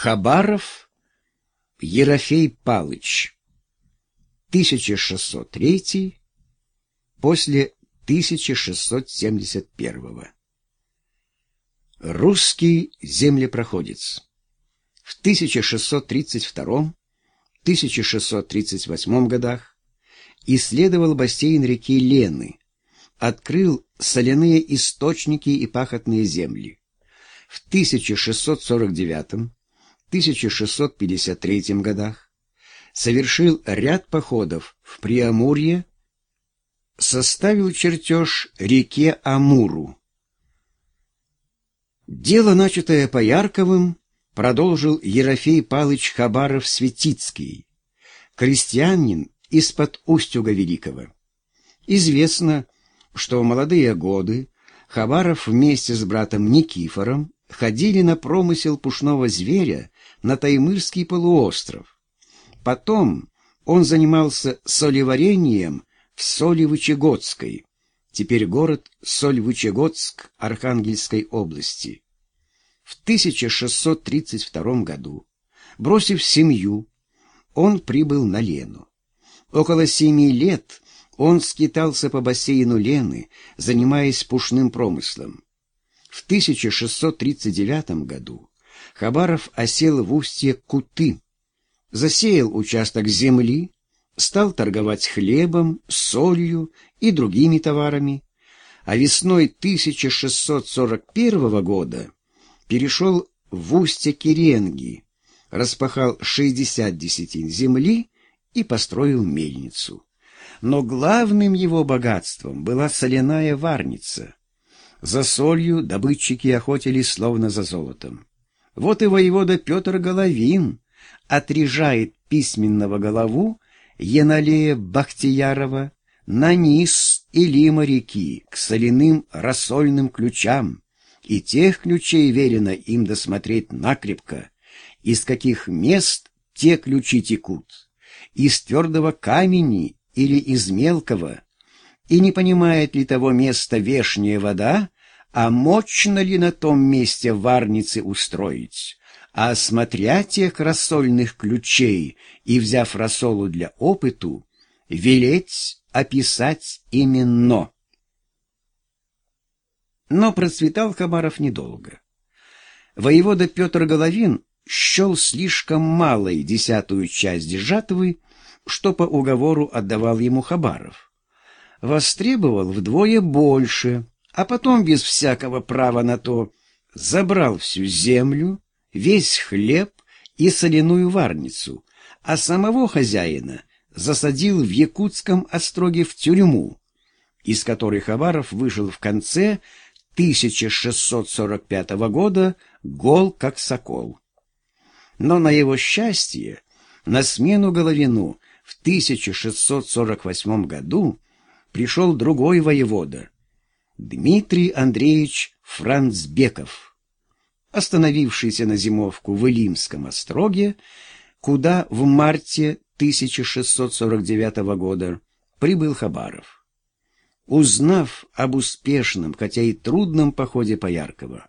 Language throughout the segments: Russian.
Хабаров Ерофей Палыч. 1603 после 1671 Русский землепроходец. В 1632-1638 годах исследовал бассейн реки Лены, открыл соляные источники и пахотные земли. В 1649-1653 годах совершил ряд походов в Приамурье, составил чертеж реке Амуру. Дело, начатое Поярковым, продолжил Ерофей Палыч Хабаров-Светицкий, крестьянин из-под Устюга Великого. Известно, что в молодые годы Хабаров вместе с братом Никифором ходили на промысел пушного зверя на Таймырский полуостров. Потом он занимался солеварением в Солевычегодской, теперь город Сольвычегодск Архангельской области. В 1632 году, бросив семью, он прибыл на Лену. Около семи лет он скитался по бассейну Лены, занимаясь пушным промыслом. В 1639 году Хабаров осел в устье Куты, засеял участок земли, стал торговать хлебом, солью и другими товарами, а весной 1641 года перешел в устье Керенги, распахал 60 десятин земли и построил мельницу. Но главным его богатством была соляная варница. За солью добытчики охотились словно за золотом. Вот и воевода Петр Головин отрежает письменного голову Яналея Бахтиярова на низ Илима реки к соляным рассольным ключам, и тех ключей велено им досмотреть накрепко, из каких мест те ключи текут, из твердого камени или из мелкого, и не понимает ли того места вешняя вода, а мощно ли на том месте варницы устроить, а смотря тех рассольных ключей и взяв рассолу для опыту, велеть описать именно. Но процветал Хабаров недолго. Воевода Петр Головин счел слишком малой десятую часть жатвы, что по уговору отдавал ему Хабаров. Востребовал вдвое больше, а потом без всякого права на то забрал всю землю, весь хлеб и соляную варницу, а самого хозяина засадил в якутском остроге в тюрьму, из которой Хабаров вышел в конце 1645 года гол как сокол. Но на его счастье, на смену Головину в 1648 году пришел другой воевода, Дмитрий Андреевич Францбеков остановившийся на зимовку в Илимском остроге, куда в марте 1649 года прибыл Хабаров. Узнав об успешном, хотя и трудном походе Пояркова,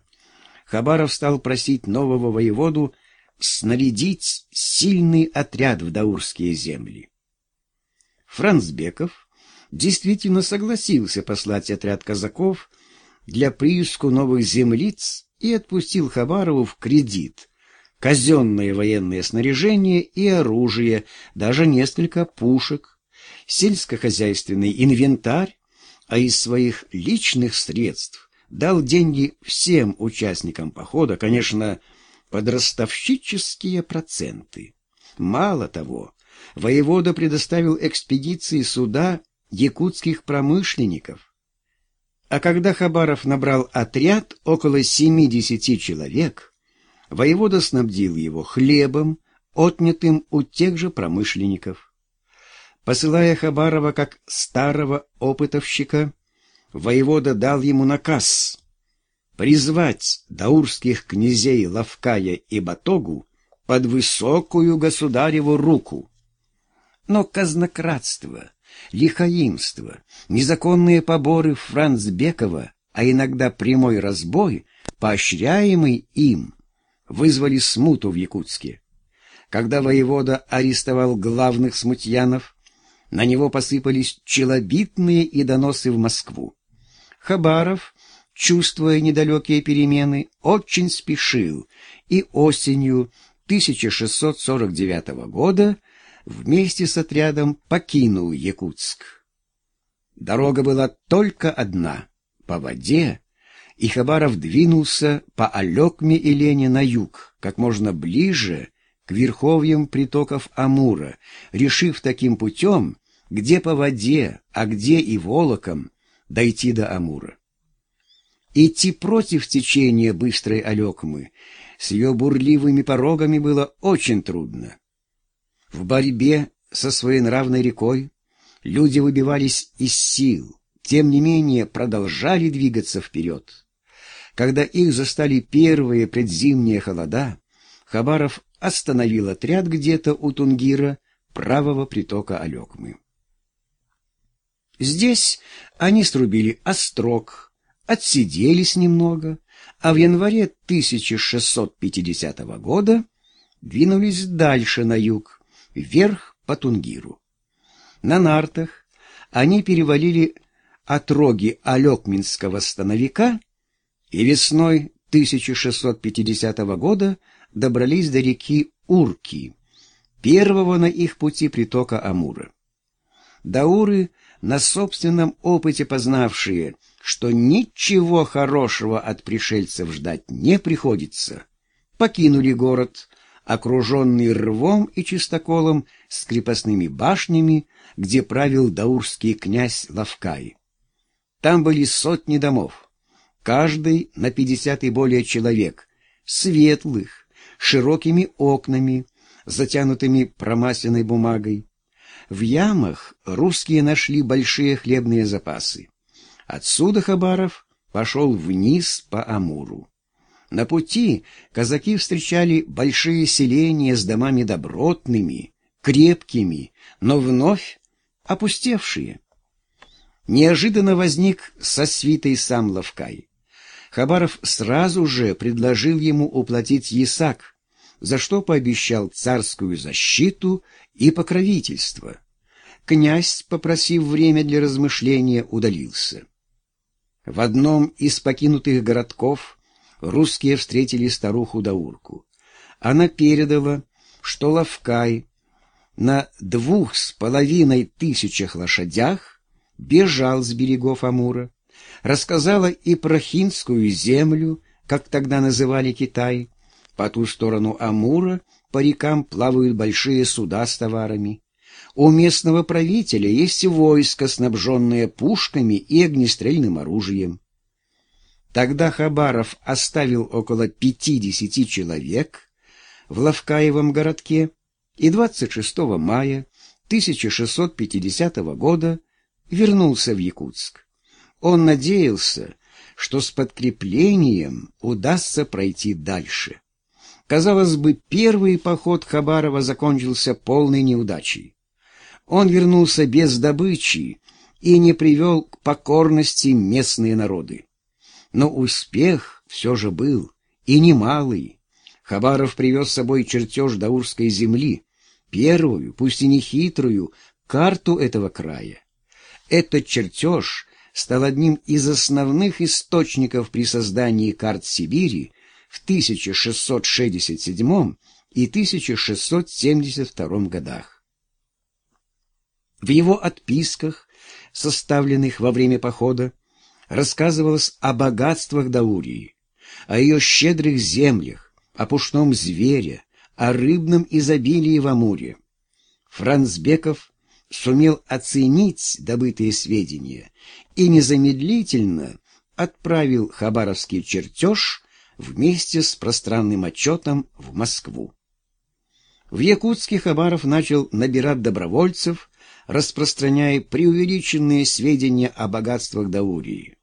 Хабаров стал просить нового воеводу снарядить сильный отряд в даурские земли. Францбеков действительно согласился послать отряд казаков для прииску новых землиц и отпустил Хабарову в кредит казенное военное снаряжение и оружие, даже несколько пушек, сельскохозяйственный инвентарь, а из своих личных средств дал деньги всем участникам похода, конечно, под ростовщические проценты. Мало того, воевода предоставил экспедиции суда якутских промышленников, а когда Хабаров набрал отряд около 70 человек, воевода снабдил его хлебом, отнятым у тех же промышленников. Посылая Хабарова как старого опытовщика, воевода дал ему наказ призвать даурских князей Лавкая и Батогу под высокую государеву руку. Но казнократство лихаимство, незаконные поборы Францбекова, а иногда прямой разбой, поощряемый им, вызвали смуту в Якутске. Когда воевода арестовал главных смутьянов, на него посыпались челобитные и доносы в Москву. Хабаров, чувствуя недалекие перемены, очень спешил и осенью 1649 года вместе с отрядом покинул Якутск. Дорога была только одна — по воде, и Хабаров двинулся по Алекме и Лене на юг, как можно ближе к верховьям притоков Амура, решив таким путем, где по воде, а где и волоком, дойти до Амура. Идти против течения быстрой Алекмы с ее бурливыми порогами было очень трудно. В борьбе со своей нравной рекой люди выбивались из сил, тем не менее продолжали двигаться вперед. Когда их застали первые предзимние холода, Хабаров остановил отряд где-то у Тунгира, правого притока Алекмы. Здесь они срубили острог, отсиделись немного, а в январе 1650 года двинулись дальше на юг, вверх по Тунгиру. На нартах они перевалили отроги Алекминского становика и весной 1650 года добрались до реки Урки, первого на их пути притока Амура. Дауры, на собственном опыте познавшие, что ничего хорошего от пришельцев ждать не приходится, покинули город, окруженный рвом и чистоколом с крепостными башнями, где правил даурский князь Лавкай. Там были сотни домов, каждый на пятьдесят и более человек, светлых, широкими окнами, затянутыми промасленной бумагой. В ямах русские нашли большие хлебные запасы. Отсюда Хабаров пошел вниз по Амуру. На пути казаки встречали большие селения с домами добротными, крепкими, но вновь опустевшие. Неожиданно возник со свитой сам Лавкай. Хабаров сразу же предложил ему уплатить ясак, за что пообещал царскую защиту и покровительство. Князь, попросив время для размышления, удалился. В одном из покинутых городков русские встретили старуху Даурку. Она передала, что Лавкай на двух с половиной тысячах лошадях бежал с берегов Амура рассказала и про хинскую землю, как тогда называли Китай. По ту сторону Амура по рекам плавают большие суда с товарами. У местного правителя есть войско, снабженное пушками и огнестрельным оружием. Тогда Хабаров оставил около пятидесяти человек в Лавкаевом городке и 26 мая 1650 года вернулся в Якутск. Он надеялся, что с подкреплением удастся пройти дальше. Казалось бы, первый поход Хабарова закончился полной неудачей. Он вернулся без добычи и не привел к покорности местные народы. Но успех все же был, и немалый. Хабаров привез с собой чертеж Даурской земли, первую, пусть и не хитрую, карту этого края. Этот чертеж стал одним из основных источников при создании карт Сибири в 1667 и 1672 годах. В его отписках, составленных во время похода, рассказывалось о богатствах Даурии, о ее щедрых землях, о пушном звере, о рыбном изобилии в Амуре. Францбеков сумел оценить добытые сведения и незамедлительно отправил хабаровский чертеж вместе с пространным отчетом в Москву. В Якутске Хабаров начал набирать добровольцев, распространяя преувеличенные сведения о богатствах Даурии.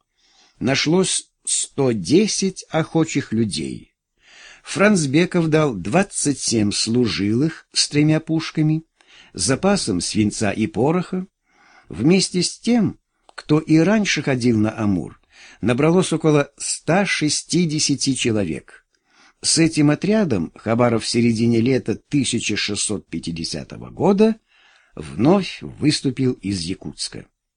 Нашлось 110 охочих людей. Францбеков дал 27 служилых с тремя пушками, запасом свинца и пороха. Вместе с тем, кто и раньше ходил на Амур, набралось около 160 человек. С этим отрядом Хабаров в середине лета 1650 года вновь выступил из Якутска.